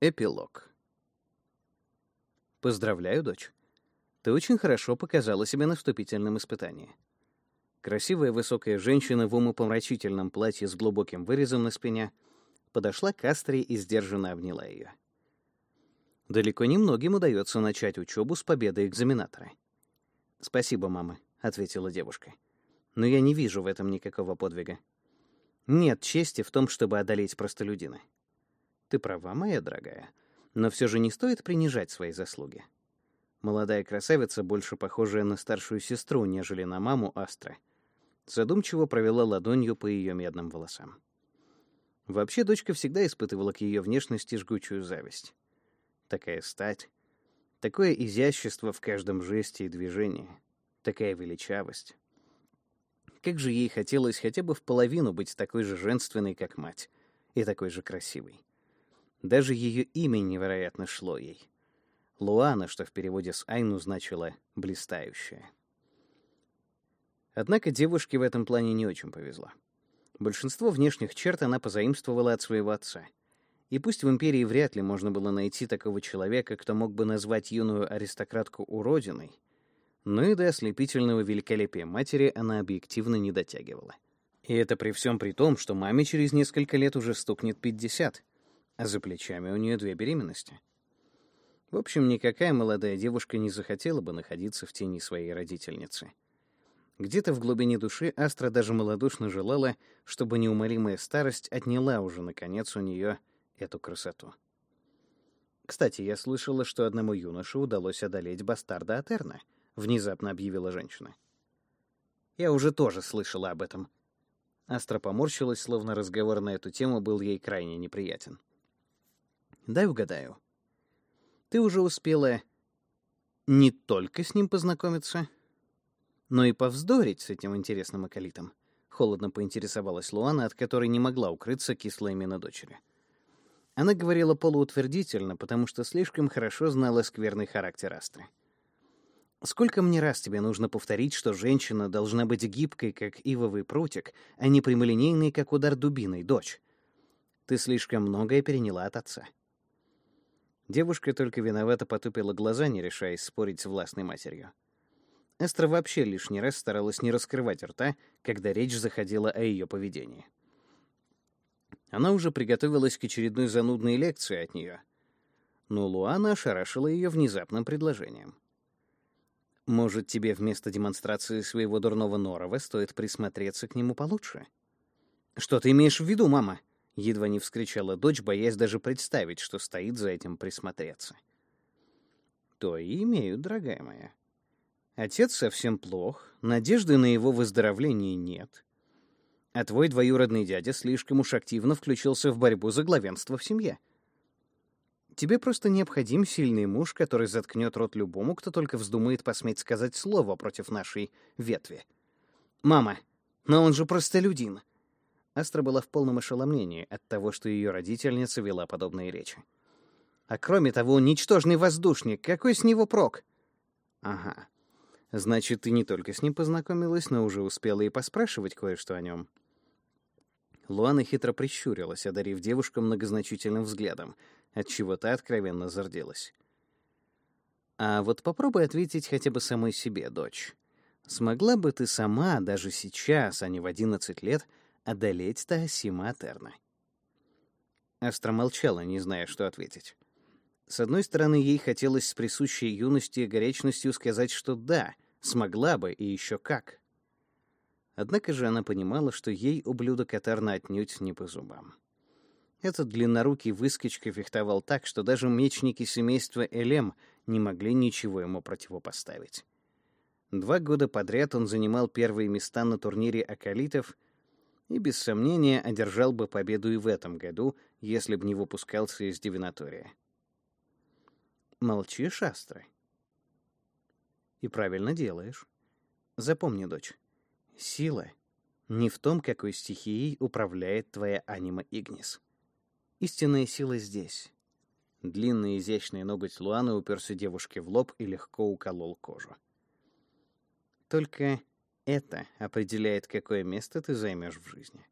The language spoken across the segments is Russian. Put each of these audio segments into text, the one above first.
Эпилог. Поздравляю, дочь. Ты очень хорошо показала себя на вступительном испытании. Красивая высокая женщина в умопомрачительном платье с глубоким вырезом на спине подошла к Астре и сдержанно обняла ее. Далеко не многим удается начать учебу с победы экзаменатора. «Спасибо, мама», — ответила девушка. «Но я не вижу в этом никакого подвига. Нет чести в том, чтобы одолеть простолюдина. Ты права, моя дорогая, но все же не стоит принижать свои заслуги. Молодая красавица, больше похожая на старшую сестру, нежели на маму Астра, задумчиво провела ладонью по ее медным волосам. Вообще, дочка всегда испытывала к ее внешности жгучую зависть. Такая стать, такое изящество в каждом жесте и движении, такая величавость. Как же ей хотелось хотя бы в половину быть такой же женственной, как мать, и такой же красивой. Даже ее имя невероятно шло ей. Луана, что в переводе с Айну значило «блистающая». Однако девушке в этом плане не очень повезло. Большинство внешних черт она позаимствовала от своего отца. И пусть в империи вряд ли можно было найти такого человека, кто мог бы назвать юную аристократку уродиной, но и до ослепительного великолепия матери она объективно не дотягивала. И это при всем при том, что маме через несколько лет уже стукнет 50, а за плечами у нее две беременности. В общем, никакая молодая девушка не захотела бы находиться в тени своей родительницы. Где-то в глубине души Астра даже малодушно желала, чтобы неумолимая старость отняла уже, наконец, у нее эту красоту. «Кстати, я слышала, что одному юноше удалось одолеть бастарда Атерна», — внезапно объявила женщина. «Я уже тоже слышала об этом». Астра поморщилась, словно разговор на эту тему был ей крайне неприятен. Дай угадаю. Ты уже успела не только с ним познакомиться, но и повздорить с этим интересным околитом. Холодно поинтересовалась Луана, от которой не могла укрыться кислая мина дочери. Она говорила полуутвердительно, потому что слишком хорошо знала скверный характер Астры. Сколько мне раз тебе нужно повторить, что женщина должна быть гибкой, как ивовый прутик, а не прямолинейной, как удар дубиной, дочь? Ты слишком многое переняла от отца. Девушка только виновато потупила глаза, не решаясь спорить с властной матерью. Эстра вообще лишний раз старалась не раскрывать рта, когда речь заходила о ее поведении. Она уже приготовилась к очередной занудной лекции от нее, но Луана ошарашила ее внезапным предложением. «Может, тебе вместо демонстрации своего дурного норова стоит присмотреться к нему получше?» «Что ты имеешь в виду, мама?» Едва не вскричала дочь, боясь даже представить, что стоит за этим присмотреться. То и имею, дорогая моя. Отец совсем плох, надежды на его выздоровление нет. А твой двоюродный дядя слишком уж активно включился в борьбу за главенство в семье. Тебе просто необходим сильный муж, который заткнет рот любому, кто только вздумает посметь сказать слово против нашей ветви. Мама, но он же простолюдин. Астра была в полном ошеломлении от того, что ее родительница вела подобные речи. А кроме того, ничтожный воздушник, какой с него прок? Ага. Значит, ты не только с ним познакомилась, но уже успела и поспрашивать кое-что о нем. Луана хитро прищурилась, одарив девушку многозначительным взглядом, отчего та откровенно зарделась. А вот попробуй ответить хотя бы самой себе, дочь. Смогла бы ты сама, даже сейчас, а не в одиннадцать лет, одолеть Таосима Атерна. Астра молчала, не зная, что ответить. С одной стороны, ей хотелось с присущей юности и горячностью сказать, что да, смогла бы, и еще как. Однако же она понимала, что ей ублюдок Атерна отнюдь не по зубам. Этот длиннорукий выскочка фехтовал так, что даже мечники семейства Элем не могли ничего ему противопоставить. Два года подряд он занимал первые места на турнире Акалитов — и без сомнения одержал бы победу и в этом году, если бы не выпускался из дивинатория. Молчишь, Астра? И правильно делаешь. Запомни, дочь, сила не в том, какой стихией управляет твоя анима Игнис. Истинная сила здесь. Длинный изящный ноготь Луаны уперся девушке в лоб и легко уколол кожу. Только это определяет, какое место ты займешь в жизни.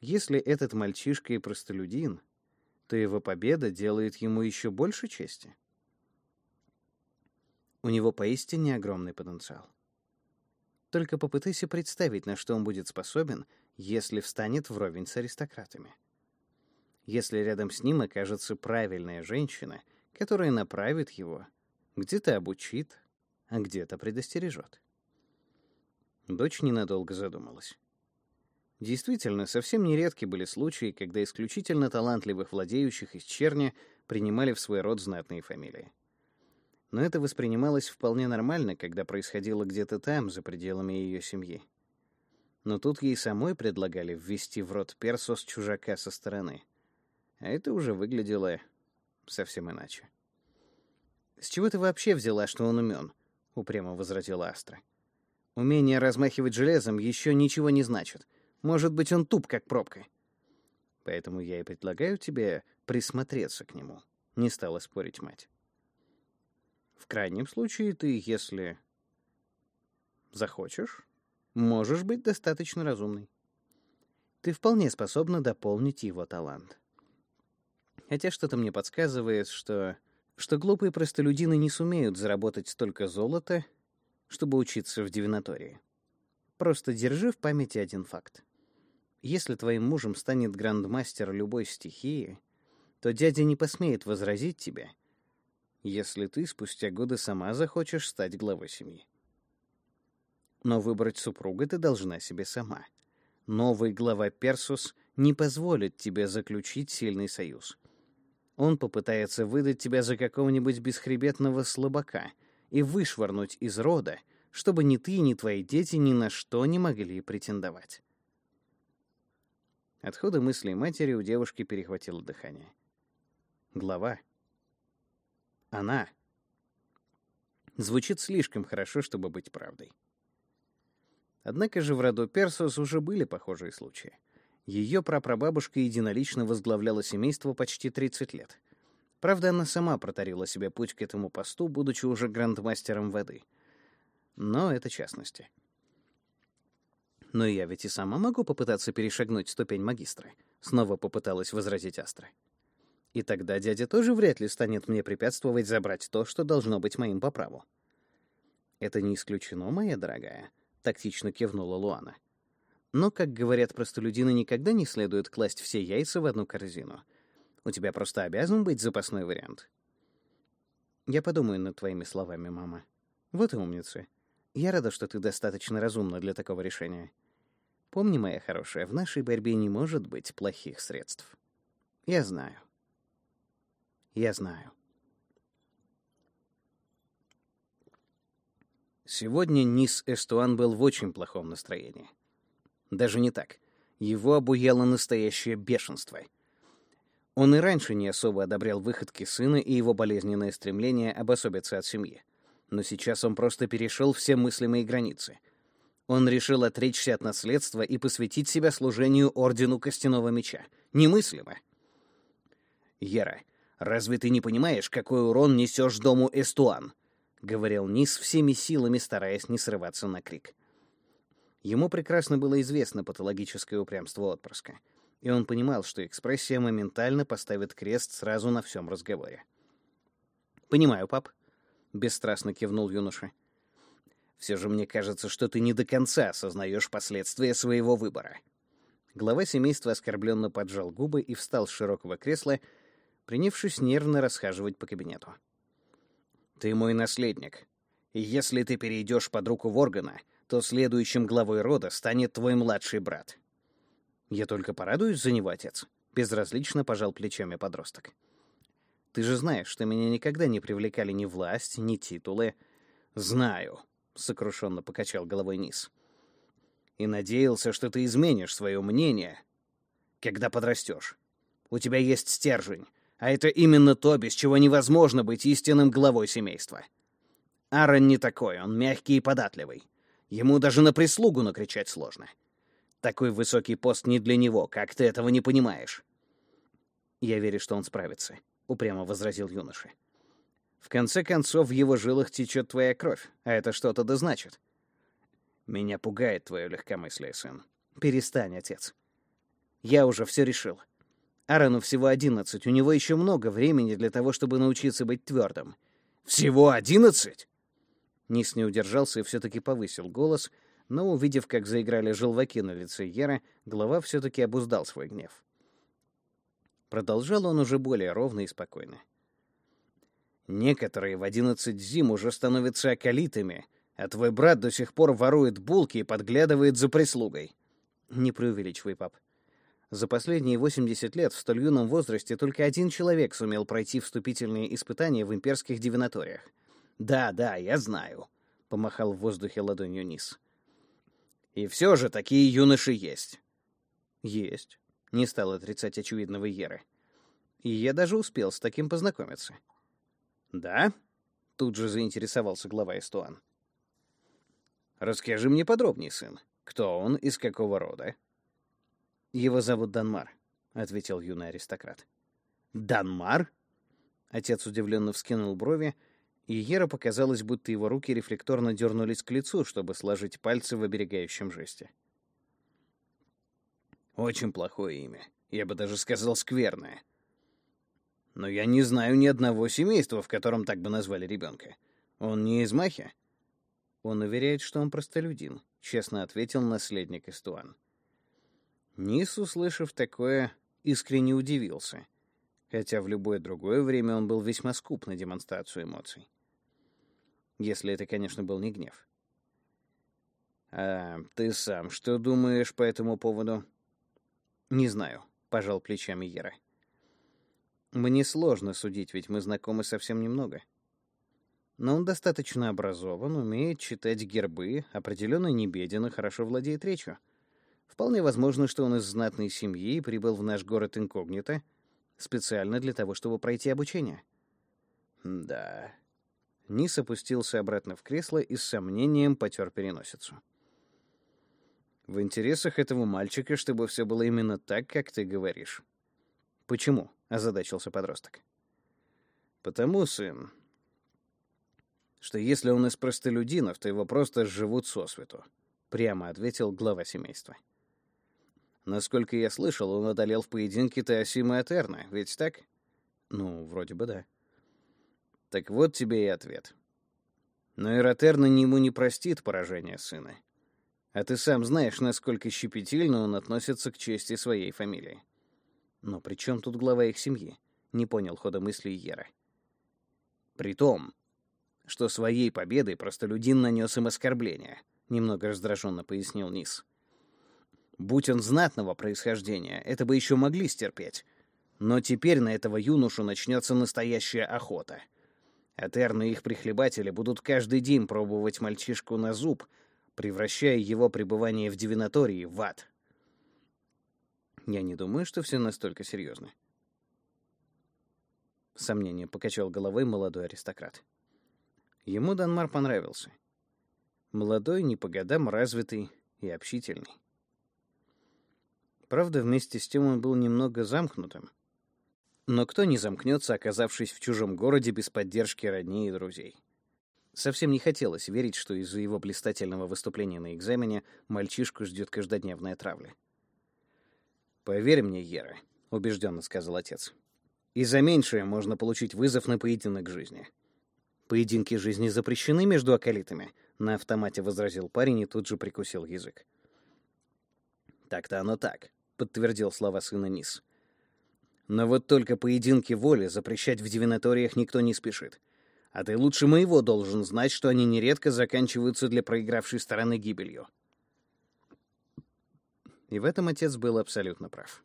Если этот мальчишка и простолюдин, то его победа делает ему еще больше чести. У него поистине огромный потенциал. Только попытайся представить, на что он будет способен, если встанет вровень с аристократами. Если рядом с ним окажется правильная женщина, которая направит его, где-то обучит, а где-то предостережет. Дочь ненадолго задумалась. Действительно, совсем нередки были случаи, когда исключительно талантливых владеющих из черни принимали в свой род знатные фамилии но это воспринималось вполне нормально, когда происходило где-то там, за пределами ее семьи. Но тут ей самой предлагали ввести в рот персос чужака со стороны. А это уже выглядело совсем иначе. «С чего ты вообще взяла, что он умен?» — упрямо возразила Астра. «Умение размахивать железом еще ничего не значит. Может быть, он туп, как пробка. Поэтому я и предлагаю тебе присмотреться к нему», — не стала спорить мать. В крайнем случае, ты, если захочешь, можешь быть достаточно разумной. Ты вполне способна дополнить его талант. Хотя что-то мне подсказывает, что что глупые простолюдины не сумеют заработать столько золота, чтобы учиться в дивинатории. Просто держи в памяти один факт. Если твоим мужем станет грандмастер любой стихии, то дядя не посмеет возразить тебе — если ты спустя годы сама захочешь стать главой семьи. Но выбрать супруга ты должна себе сама. Новый глава Персус не позволит тебе заключить сильный союз. Он попытается выдать тебя за какого-нибудь бесхребетного слабака и вышвырнуть из рода, чтобы ни ты, ни твои дети ни на что не могли претендовать. От хода мыслей матери у девушки перехватило дыхание. Глава она. Звучит слишком хорошо, чтобы быть правдой. Однако же в роду Персус уже были похожие случаи. Ее прапрабабушка единолично возглавляла семейство почти 30 лет. Правда, она сама протарила себе путь к этому посту, будучи уже грандмастером воды. Но это частности. «Но я ведь и сама могу попытаться перешагнуть ступень магистра», — снова попыталась возразить Астра. И тогда дядя тоже вряд ли станет мне препятствовать забрать то, что должно быть моим по праву. Это не исключено, моя дорогая, тактично кивнула Луана. Но, как говорят простолюдины, никогда не следует класть все яйца в одну корзину. У тебя просто обязан быть запасной вариант. Я подумаю над твоими словами, мама. Вот и умница. Я рада, что ты достаточно разумна для такого решения. Помни, моя хорошая, в нашей борьбе не может быть плохих средств. Я знаю. Я знаю. Сегодня Низ Эстуан был в очень плохом настроении. Даже не так. Его обуяло настоящее бешенство. Он и раньше не особо одобрял выходки сына и его болезненное стремление обособиться от семьи. Но сейчас он просто перешел все мыслимые границы. Он решил отречься от наследства и посвятить себя служению Ордену Костяного Меча. Немыслимо. Ера, «Разве ты не понимаешь, какой урон несешь дому Эстуан?» — говорил Низ всеми силами, стараясь не срываться на крик. Ему прекрасно было известно патологическое упрямство отпрыска, и он понимал, что экспрессия моментально поставит крест сразу на всем разговоре. «Понимаю, пап», — бесстрастно кивнул юноша. «Все же мне кажется, что ты не до конца осознаешь последствия своего выбора». Глава семейства оскорбленно поджал губы и встал с широкого кресла, принявшись нервно расхаживать по кабинету. «Ты мой наследник. И если ты перейдешь под руку Воргана, то следующим главой рода станет твой младший брат». «Я только порадуюсь за него, отец», — безразлично пожал плечами подросток. «Ты же знаешь, что меня никогда не привлекали ни власть, ни титулы». «Знаю», — сокрушенно покачал головой Низ. «И надеялся, что ты изменишь свое мнение, когда подрастешь. У тебя есть стержень, а это именно то, без чего невозможно быть истинным главой семейства. Аарон не такой, он мягкий и податливый. Ему даже на прислугу накричать сложно. Такой высокий пост не для него, как ты этого не понимаешь. Я верю, что он справится, упрямо возразил юноша. В конце концов, в его жилах течет твоя кровь, а это что-то да значит. Меня пугает твое легкомыслие, сын. Перестань, отец. Я уже все решил. Аарону всего одиннадцать, у него еще много времени для того, чтобы научиться быть твердым. «Всего одиннадцать?» Низ не удержался и все-таки повысил голос, но, увидев, как заиграли желваки на лице Ера, глава все-таки обуздал свой гнев. Продолжал он уже более ровно и спокойно. «Некоторые в одиннадцать зим уже становятся околитами, а твой брат до сих пор ворует булки и подглядывает за прислугой». «Не преувеличивай, пап. За последние 80 лет в столь юном возрасте только один человек сумел пройти вступительные испытания в имперских дивинаториях. «Да, да, я знаю», — помахал в воздухе ладонью Низ. «И все же такие юноши есть». «Есть», — не стал отрицать очевидного Еры. «И я даже успел с таким познакомиться». «Да?» — тут же заинтересовался глава Эстуан. «Расскажи мне подробнее, сын. Кто он, из какого рода?» «Его зовут Данмар», — ответил юный аристократ. «Данмар?» Отец удивленно вскинул брови, и Ера показалось, будто его руки рефлекторно дернулись к лицу, чтобы сложить пальцы в оберегающем жесте. «Очень плохое имя. Я бы даже сказал скверное. Но я не знаю ни одного семейства, в котором так бы назвали ребенка. Он не из Махи?» «Он уверяет, что он простолюдин», — честно ответил наследник Эстуан. Нис, услышав такое, искренне удивился, хотя в любое другое время он был весьма скуп на демонстрацию эмоций. Если это, конечно, был не гнев. «А ты сам что думаешь по этому поводу?» «Не знаю», — пожал плечами Ера. «Мне сложно судить, ведь мы знакомы совсем немного. Но он достаточно образован, умеет читать гербы, определенно не беден и хорошо владеет речью. Вполне возможно, что он из знатной семьи и прибыл в наш город инкогнито специально для того, чтобы пройти обучение. Да. Низ опустился обратно в кресло и с сомнением потер переносицу. В интересах этого мальчика, чтобы все было именно так, как ты говоришь. Почему? озадачился подросток. Потому, сын, что если он из простолюдинов, то его просто живут сосвету, прямо ответил глава семейства. Насколько я слышал, он одолел в поединке Теосима Этерна, ведь так? Ну, вроде бы да. Так вот тебе и ответ. Но Эротерна ему не простит поражение сына. А ты сам знаешь, насколько щепетильно он относится к чести своей фамилии. Но при чем тут глава их семьи? Не понял хода мысли Ера. При том, что своей победой простолюдин нанес им оскорбление, немного раздраженно пояснил Низ. Будь он знатного происхождения, это бы еще могли стерпеть. Но теперь на этого юношу начнется настоящая охота. Этерны и их прихлебатели будут каждый день пробовать мальчишку на зуб, превращая его пребывание в дивинатории в ад. Я не думаю, что все настолько серьезно. Сомнение покачал головой молодой аристократ. Ему Данмар понравился. Молодой, не по годам развитый и общительный. Правда, вместе с тем он был немного замкнутым. Но кто не замкнется, оказавшись в чужом городе без поддержки родней и друзей? Совсем не хотелось верить, что из-за его блистательного выступления на экзамене мальчишку ждет каждодневная травля. «Поверь мне, Ера», — убежденно сказал отец. «И за меньшее можно получить вызов на поединок жизни». «Поединки жизни запрещены между околитами», — на автомате возразил парень и тут же прикусил язык. «Так-то оно так», — подтвердил слова сына Низ. «Но вот только поединки воли запрещать в дивинаториях никто не спешит. А ты лучше моего должен знать, что они нередко заканчиваются для проигравшей стороны гибелью». И в этом отец был абсолютно прав.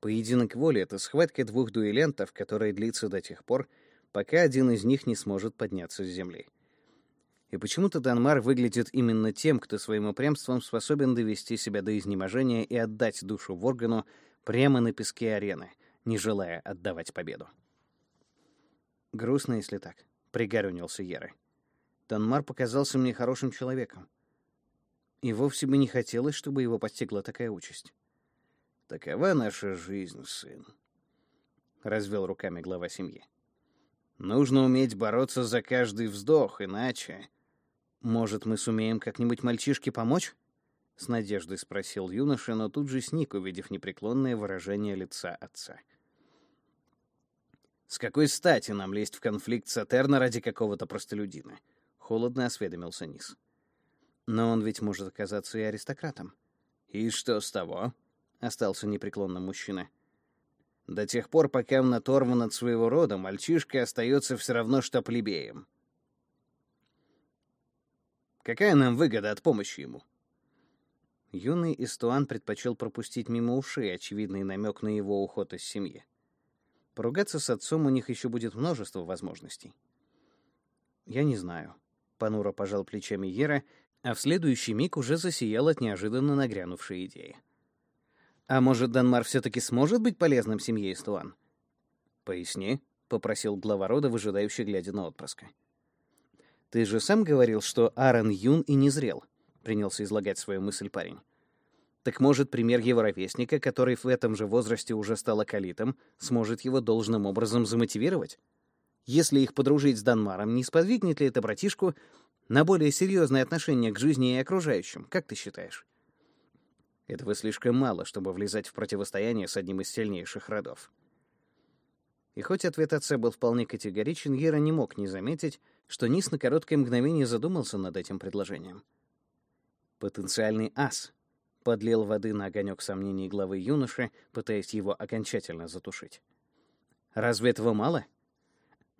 Поединок воли — это схватка двух дуэлянтов, которая длится до тех пор, пока один из них не сможет подняться с земли. И почему-то Данмар выглядит именно тем, кто своим упрямством способен довести себя до изнеможения и отдать душу Воргану прямо на песке арены, не желая отдавать победу. Грустно, если так, пригорюнился Еры. Данмар показался мне хорошим человеком. И вовсе бы не хотелось, чтобы его постигла такая участь. Такова наша жизнь, сын, развел руками глава семьи. Нужно уметь бороться за каждый вздох, иначе может, мы сумеем как-нибудь мальчишке помочь? — с надеждой спросил юноша, но тут же сник, увидев непреклонное выражение лица отца. «С какой стати нам лезть в конфликт с Атерна ради какого-то простолюдина?» — холодно осведомился Низ. «Но он ведь может оказаться и аристократом». «И что с того?» — остался непреклонным мужчина. «До тех пор, пока он оторван от своего рода, мальчишка остается все равно, что плебеем. Какая нам выгода от помощи ему?» Юный Истуан предпочел пропустить мимо ушей очевидный намек на его уход из семьи. Поругаться с отцом у них еще будет множество возможностей. «Я не знаю», — понуро пожал плечами Ера, а в следующий миг уже засиял от неожиданно нагрянувшей идеи. «А может, Данмар все-таки сможет быть полезным семье Истуан?» «Поясни», — попросил глава рода, выжидающий, глядя на отпрыска. «Ты же сам говорил, что Аарон юн и не зрел», принялся излагать свою мысль парень. Так может, пример его ровесника, который в этом же возрасте уже стал акалитом, сможет его должным образом замотивировать? Если их подружить с Данмаром, не сподвигнет ли это братишку на более серьезное отношение к жизни и окружающим? Как ты считаешь? Этого слишком мало, чтобы влезать в противостояние с одним из сильнейших родов. И хоть ответ отца был вполне категоричен, Ера не мог не заметить, что Низ на короткое мгновение задумался над этим предложением. Потенциальный ас подлил воды на огонек сомнений главы юноши, пытаясь его окончательно затушить. Разве этого мало?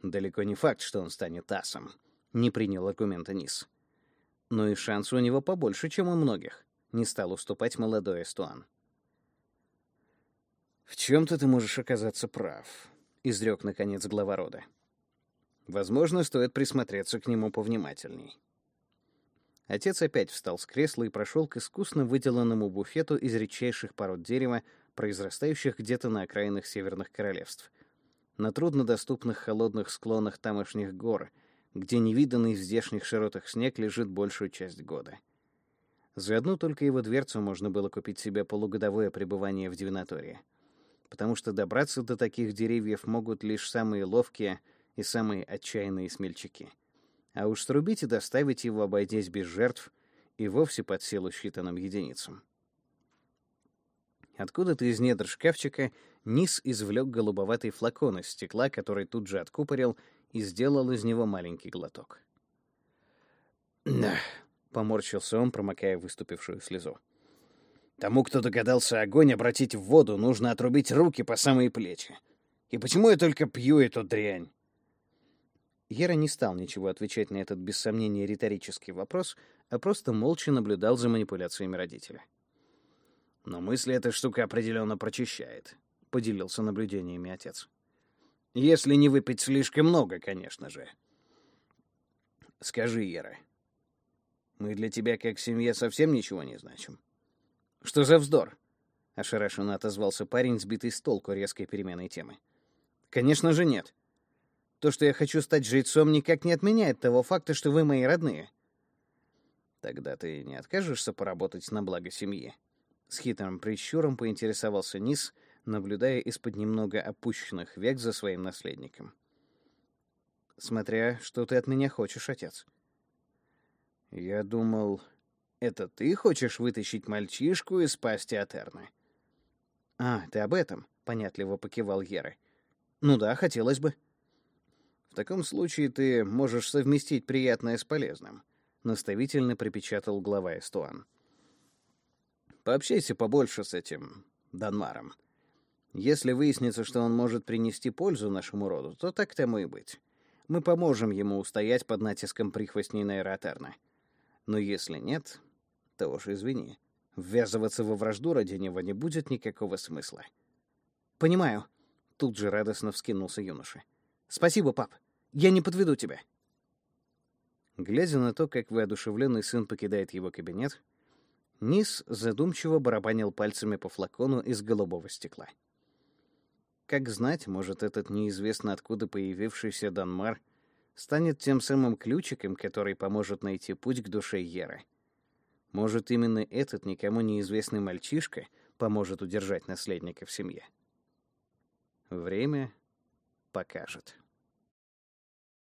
Далеко не факт, что он станет асом. Не принял аргумента Низ. Но и шансы у него побольше, чем у многих. Не стал уступать молодой Эстуан. «В чем-то ты можешь оказаться прав», — изрек, наконец, глава рода. «Возможно, стоит присмотреться к нему повнимательней. Отец опять встал с кресла и прошел к искусно выделанному буфету из редчайших пород дерева, произрастающих где-то на окраинах северных королевств. На труднодоступных холодных склонах тамошних гор, где невиданный в здешних широтах снег лежит большую часть года. За одну только его дверцу можно было купить себе полугодовое пребывание в Дивинатории. Потому что добраться до таких деревьев могут лишь самые ловкие и самые отчаянные смельчаки — а уж срубить и доставить его, обойдясь без жертв, и вовсе под силу считанным единицам. Откуда-то из недр шкафчика Низ извлек голубоватый флакон из стекла, который тут же откупорил и сделал из него маленький глоток. «Да», — поморщился он, промокая выступившую слезу. «Тому, кто догадался огонь обратить в воду, нужно отрубить руки по самые плечи. И почему я только пью эту дрянь?» Ера не стал ничего отвечать на этот без сомнения риторический вопрос, а просто молча наблюдал за манипуляциями родителя. «Но мысли эта штука определенно прочищает», — поделился наблюдениями отец. «Если не выпить слишком много, конечно же». «Скажи, Ера, мы для тебя как семья совсем ничего не значим?» «Что за вздор?» — ошарашенно отозвался парень, сбитый с толку резкой переменой темы. «Конечно же нет. То, что я хочу стать жрецом, никак не отменяет того факта, что вы мои родные. Тогда ты не откажешься поработать на благо семьи? С хитрым прищуром поинтересовался Низ, наблюдая из-под немного опущенных век за своим наследником. Смотря, что ты от меня хочешь, отец. Я думал, это ты хочешь вытащить мальчишку из пасти Атерны? А, ты об этом, понятливо покивал Ера. Ну да, хотелось бы. В таком случае ты можешь совместить приятное с полезным, наставительно припечатал глава Эстуан. Пообщайся побольше с этим Данмаром. Если выяснится, что он может принести пользу нашему роду, то так тому и быть. Мы поможем ему устоять под натиском прихвостней Нейротерна. Но если нет, то уж извини. Ввязываться во вражду ради него не будет никакого смысла. Понимаю. Тут же радостно вскинулся юноша. Спасибо, пап. Я не подведу тебя. Глядя на то, как воодушевленный сын покидает его кабинет, Низ задумчиво барабанил пальцами по флакону из голубого стекла. Как знать, может, этот неизвестно откуда появившийся Данмар станет тем самым ключиком, который поможет найти путь к душе Еры. Может, именно этот никому неизвестный мальчишка поможет удержать наследника в семье. Время покажет.